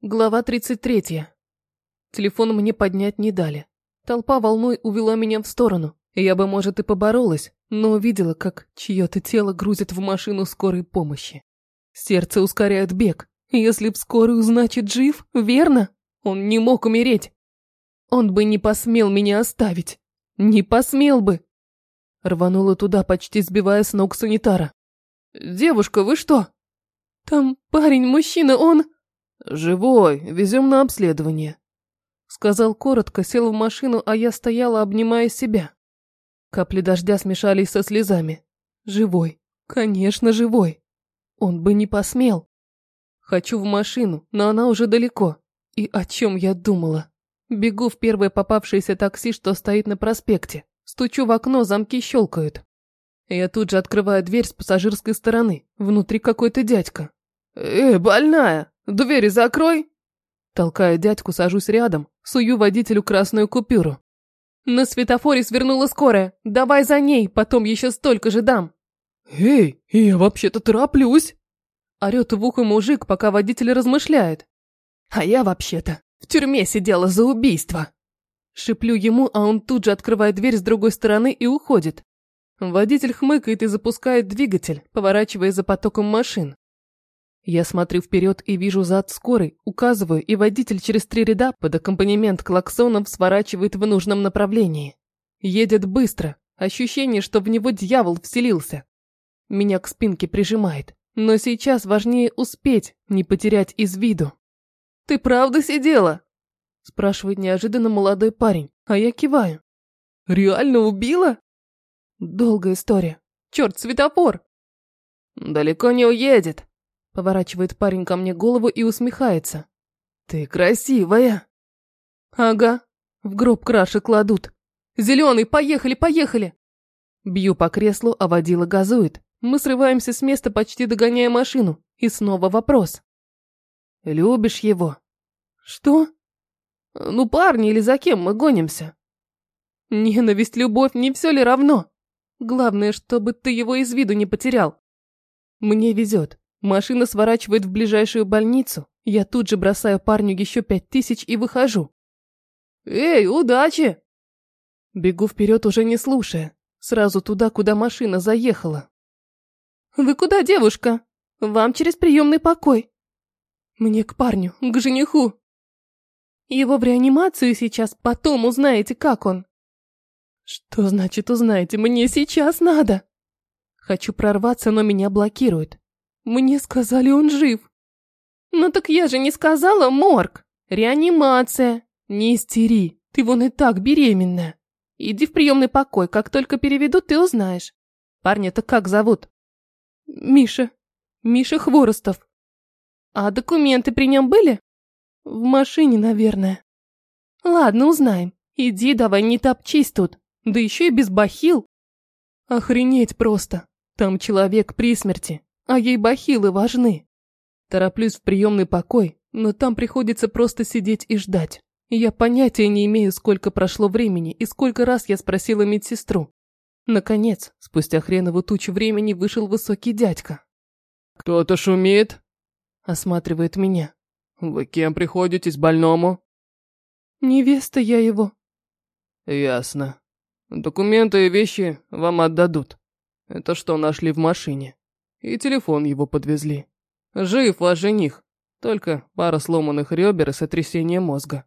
Глава 33. Телефон мне поднять не дали. Толпа волной увела меня в сторону. Я бы, может, и поборолась, но увидела, как чье-то тело грузит в машину скорой помощи. Сердце ускоряет бег. Если б скорую, значит, жив, верно? Он не мог умереть. Он бы не посмел меня оставить. Не посмел бы. Рванула туда, почти сбивая с ног санитара. «Девушка, вы что?» «Там парень, мужчина, он...» «Живой, везем на обследование», — сказал коротко, сел в машину, а я стояла, обнимая себя. Капли дождя смешались со слезами. «Живой, конечно, живой. Он бы не посмел. Хочу в машину, но она уже далеко. И о чем я думала? Бегу в первое попавшееся такси, что стоит на проспекте. Стучу в окно, замки щелкают. Я тут же открываю дверь с пассажирской стороны. Внутри какой-то дядька. «Эй, больная!» Двери закрой!» Толкаю дядьку, сажусь рядом, сую водителю красную купюру. «На светофоре свернула скорая. Давай за ней, потом еще столько же дам». «Эй, я вообще-то тороплюсь!» Орет в ухо мужик, пока водитель размышляет. «А я вообще-то в тюрьме сидела за убийство!» Шиплю ему, а он тут же открывает дверь с другой стороны и уходит. Водитель хмыкает и запускает двигатель, поворачивая за потоком машин. Я смотрю вперед и вижу зад скорой, указываю, и водитель через три ряда под аккомпанемент клаксонов сворачивает в нужном направлении. Едет быстро, ощущение, что в него дьявол вселился. Меня к спинке прижимает, но сейчас важнее успеть, не потерять из виду. «Ты правда сидела?» спрашивает неожиданно молодой парень, а я киваю. «Реально убила?» Долгая история. Черт, светофор! Далеко не уедет. Поворачивает парень ко мне голову и усмехается. Ты красивая. Ага, в гроб краши кладут. Зеленый, поехали, поехали. Бью по креслу, а водила газует. Мы срываемся с места, почти догоняя машину. И снова вопрос. Любишь его? Что? Ну, парни или за кем мы гонимся? Ненависть, любовь, не все ли равно? Главное, чтобы ты его из виду не потерял. Мне везет. Машина сворачивает в ближайшую больницу. Я тут же бросаю парню еще пять тысяч и выхожу. «Эй, удачи!» Бегу вперед, уже не слушая. Сразу туда, куда машина заехала. «Вы куда, девушка? Вам через приемный покой». «Мне к парню, к жениху». «Его в реанимацию сейчас, потом узнаете, как он». «Что значит узнаете? Мне сейчас надо!» Хочу прорваться, но меня блокируют. Мне сказали, он жив. Ну так я же не сказала, морг. Реанимация. Не истери, ты вон и так беременная. Иди в приемный покой, как только переведут, ты узнаешь. Парня-то как зовут? Миша. Миша Хворостов. А документы при нем были? В машине, наверное. Ладно, узнаем. Иди, давай, не топчись тут. Да еще и без бахил. Охренеть просто. Там человек при смерти а ей бахилы важны. Тороплюсь в приемный покой, но там приходится просто сидеть и ждать. Я понятия не имею, сколько прошло времени и сколько раз я спросила медсестру. Наконец, спустя хренову тучу времени вышел высокий дядька. «Кто-то шумит?» Осматривает меня. «Вы кем приходитесь больному?» «Невеста я его». «Ясно. Документы и вещи вам отдадут. Это что нашли в машине?» И телефон его подвезли. Жив ваш жених, только пара сломанных ребер и сотрясение мозга.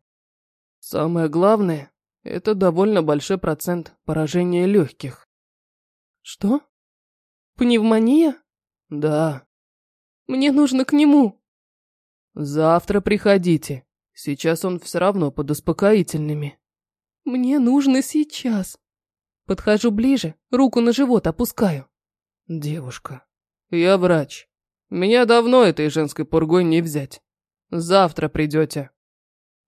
Самое главное, это довольно большой процент поражения легких. Что? Пневмония? Да. Мне нужно к нему. Завтра приходите. Сейчас он все равно под успокоительными. Мне нужно сейчас. Подхожу ближе, руку на живот опускаю. Девушка, «Я врач. Меня давно этой женской пургой не взять. Завтра придете».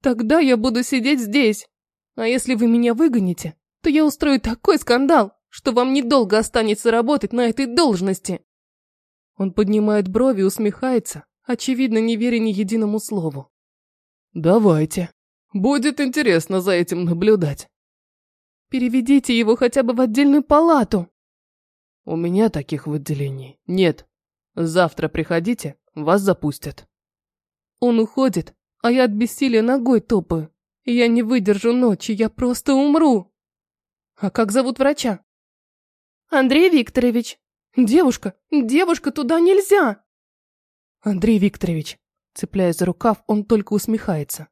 «Тогда я буду сидеть здесь. А если вы меня выгоните, то я устрою такой скандал, что вам недолго останется работать на этой должности». Он поднимает брови и усмехается, очевидно, не веря ни единому слову. «Давайте. Будет интересно за этим наблюдать». «Переведите его хотя бы в отдельную палату», у меня таких в отделении нет. Завтра приходите, вас запустят. Он уходит, а я от бессилия ногой топаю. Я не выдержу ночи, я просто умру. А как зовут врача? Андрей Викторович. Девушка, девушка, туда нельзя. Андрей Викторович, цепляясь за рукав, он только усмехается.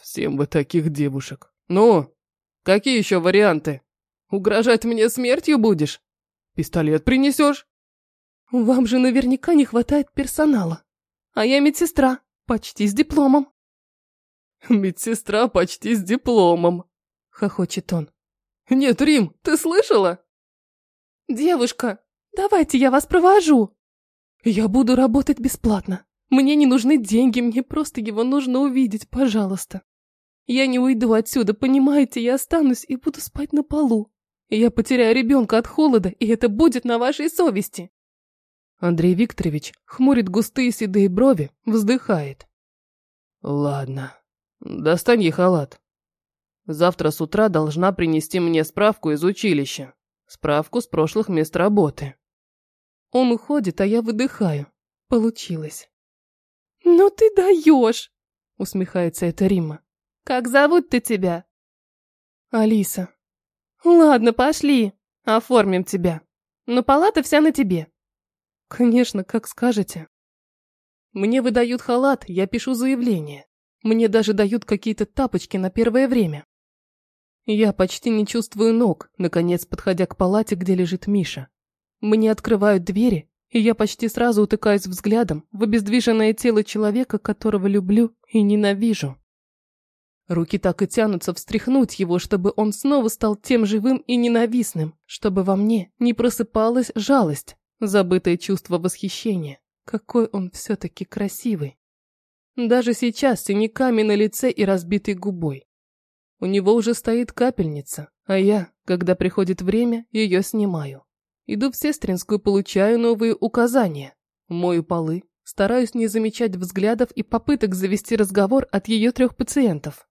Всем бы таких девушек. Ну, какие еще варианты? Угрожать мне смертью будешь? Пистолет принесешь? Вам же наверняка не хватает персонала. А я медсестра, почти с дипломом. Медсестра почти с дипломом, хохочет он. Нет, Рим, ты слышала? Девушка, давайте я вас провожу. Я буду работать бесплатно. Мне не нужны деньги, мне просто его нужно увидеть, пожалуйста. Я не уйду отсюда, понимаете, я останусь и буду спать на полу. Я потеряю ребенка от холода, и это будет на вашей совести. Андрей Викторович хмурит густые седые брови, вздыхает. Ладно, достань ей халат. Завтра с утра должна принести мне справку из училища. Справку с прошлых мест работы. Он уходит, а я выдыхаю. Получилось. «Ну ты даешь!» — усмехается эта Рима. «Как зовут-то тебя?» «Алиса». «Ладно, пошли, оформим тебя. Но палата вся на тебе». «Конечно, как скажете». Мне выдают халат, я пишу заявление. Мне даже дают какие-то тапочки на первое время. Я почти не чувствую ног, наконец подходя к палате, где лежит Миша. Мне открывают двери, и я почти сразу утыкаюсь взглядом в обездвиженное тело человека, которого люблю и ненавижу. Руки так и тянутся встряхнуть его, чтобы он снова стал тем живым и ненавистным, чтобы во мне не просыпалась жалость, забытое чувство восхищения. Какой он все-таки красивый. Даже сейчас синяками на лице и разбитой губой. У него уже стоит капельница, а я, когда приходит время, ее снимаю. Иду в сестринскую, получаю новые указания. Мою полы, стараюсь не замечать взглядов и попыток завести разговор от ее трех пациентов.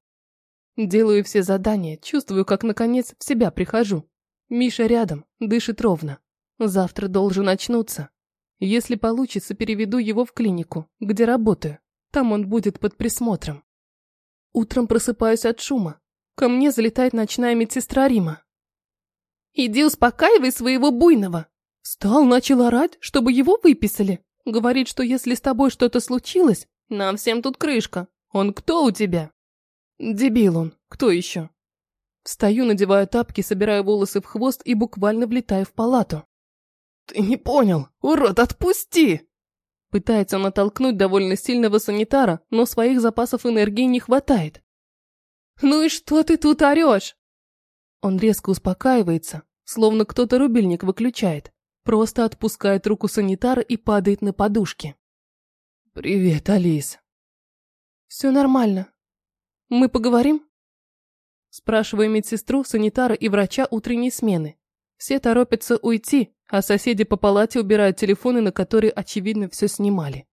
Делаю все задания, чувствую, как наконец в себя прихожу. Миша рядом, дышит ровно. Завтра должен очнуться. Если получится, переведу его в клинику, где работаю. Там он будет под присмотром. Утром просыпаюсь от шума. Ко мне залетает ночная медсестра Рима. Иди успокаивай своего буйного. Стал, начал орать, чтобы его выписали. Говорит, что если с тобой что-то случилось, нам всем тут крышка. Он кто у тебя? Дебил он. Кто еще? Встаю, надеваю тапки, собираю волосы в хвост и буквально влетаю в палату. Ты не понял. Урод, отпусти! Пытается натолкнуть довольно сильного санитара, но своих запасов энергии не хватает. «Ну и что ты тут орешь?» Он резко успокаивается, словно кто-то рубильник выключает, просто отпускает руку санитара и падает на подушки. «Привет, Алис». «Все нормально. Мы поговорим?» Спрашиваю медсестру, санитара и врача утренней смены. Все торопятся уйти, а соседи по палате убирают телефоны, на которые, очевидно, все снимали.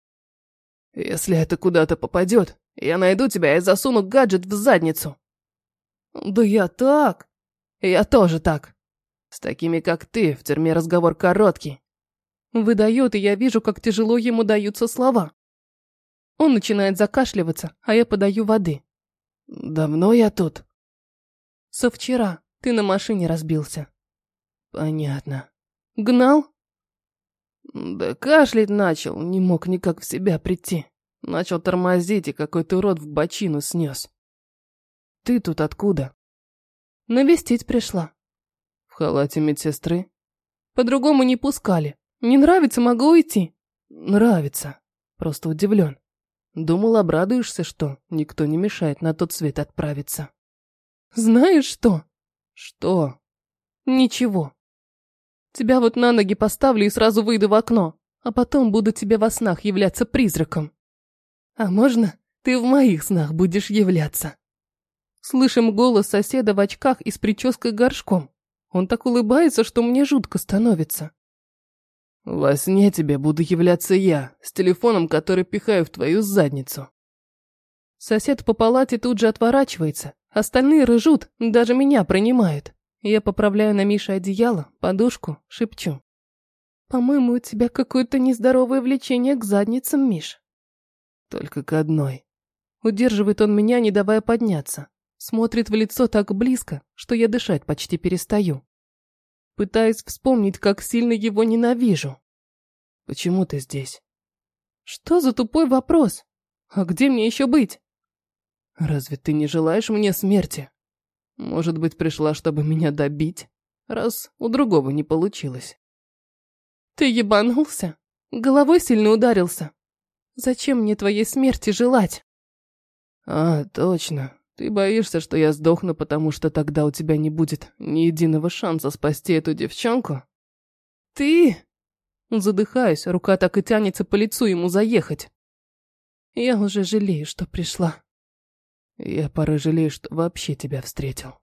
«Если это куда-то попадет, я найду тебя и засуну гаджет в задницу». «Да я так. Я тоже так. С такими, как ты, в тюрьме разговор короткий». Выдает, и я вижу, как тяжело ему даются слова. Он начинает закашливаться, а я подаю воды. «Давно я тут?» «Со вчера. Ты на машине разбился». «Понятно». «Гнал?» «Да кашлять начал, не мог никак в себя прийти». Начал тормозить, и какой-то урод в бочину снес. Ты тут откуда? Навестить пришла. В халате медсестры? По-другому не пускали. Не нравится, могу уйти. Нравится. Просто удивлен. Думал, обрадуешься, что никто не мешает на тот свет отправиться. Знаешь что? Что? Ничего. Тебя вот на ноги поставлю и сразу выйду в окно, а потом буду тебе во снах являться призраком. А можно ты в моих снах будешь являться? Слышим голос соседа в очках и с прической горшком. Он так улыбается, что мне жутко становится. Во сне тебе буду являться я, с телефоном, который пихаю в твою задницу. Сосед по палате тут же отворачивается. Остальные рыжут, даже меня принимают. Я поправляю на Мише одеяло, подушку, шепчу. По-моему, у тебя какое-то нездоровое влечение к задницам, Миш. Только к одной. Удерживает он меня, не давая подняться. Смотрит в лицо так близко, что я дышать почти перестаю. Пытаюсь вспомнить, как сильно его ненавижу. Почему ты здесь? Что за тупой вопрос? А где мне еще быть? Разве ты не желаешь мне смерти? Может быть, пришла, чтобы меня добить, раз у другого не получилось. Ты ебанулся? Головой сильно ударился. Зачем мне твоей смерти желать? А, точно. Ты боишься, что я сдохну, потому что тогда у тебя не будет ни единого шанса спасти эту девчонку? Ты? Задыхаюсь, рука так и тянется по лицу ему заехать. Я уже жалею, что пришла. Я порой жалею, что вообще тебя встретил.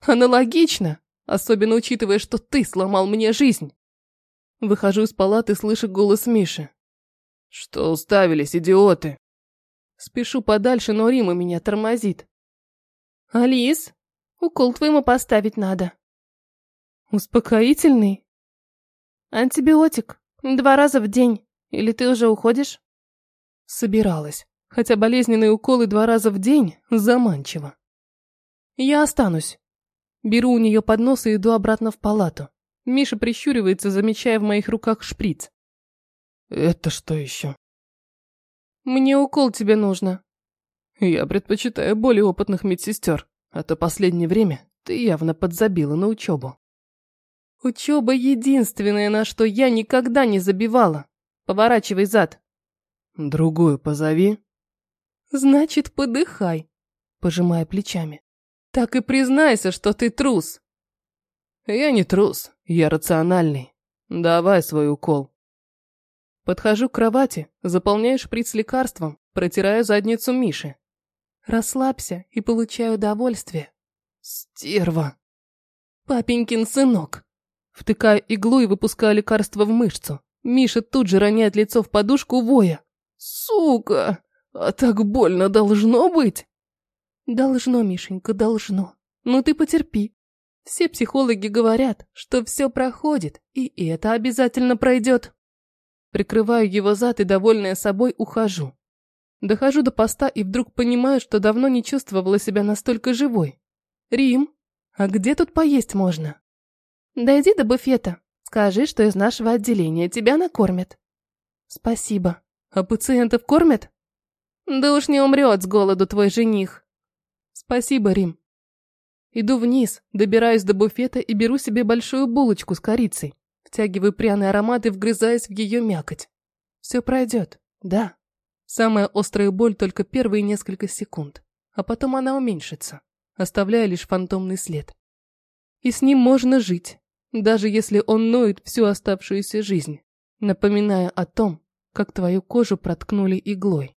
Аналогично, особенно учитывая, что ты сломал мне жизнь. Выхожу из палаты, слышу голос Миши. Что уставились, идиоты? Спешу подальше, но Рима меня тормозит. Алис, укол твоему поставить надо. Успокоительный? Антибиотик. Два раза в день. Или ты уже уходишь? Собиралась. Хотя болезненные уколы два раза в день заманчиво. Я останусь. Беру у нее поднос и иду обратно в палату. Миша прищуривается, замечая в моих руках шприц. Это что еще? Мне укол тебе нужно. Я предпочитаю более опытных медсестер, а то последнее время ты явно подзабила на учебу. Учеба единственное, на что я никогда не забивала. Поворачивай зад. Другую позови. Значит, подыхай, пожимая плечами. Так и признайся, что ты трус. Я не трус, я рациональный. Давай свой укол. Подхожу к кровати, заполняю шприц лекарством, протираю задницу Миши. Расслабься и получай удовольствие. Стерва. Папенькин сынок. Втыкаю иглу и выпускаю лекарство в мышцу. Миша тут же роняет лицо в подушку воя. Сука! А так больно должно быть? Должно, Мишенька, должно. Но ты потерпи. Все психологи говорят, что все проходит, и это обязательно пройдет. Прикрываю его зад и, довольная собой, ухожу. Дохожу до поста и вдруг понимаю, что давно не чувствовала себя настолько живой. Рим, а где тут поесть можно? Дойди до буфета. Скажи, что из нашего отделения тебя накормят. Спасибо. А пациентов кормят? Да уж не умрет с голоду твой жених. Спасибо, Рим. Иду вниз, добираюсь до буфета и беру себе большую булочку с корицей. Втягиваю пряный аромат и вгрызаюсь в ее мякоть. Все пройдет, да. Самая острая боль только первые несколько секунд, а потом она уменьшится, оставляя лишь фантомный след. И с ним можно жить, даже если он ноет всю оставшуюся жизнь, напоминая о том, как твою кожу проткнули иглой.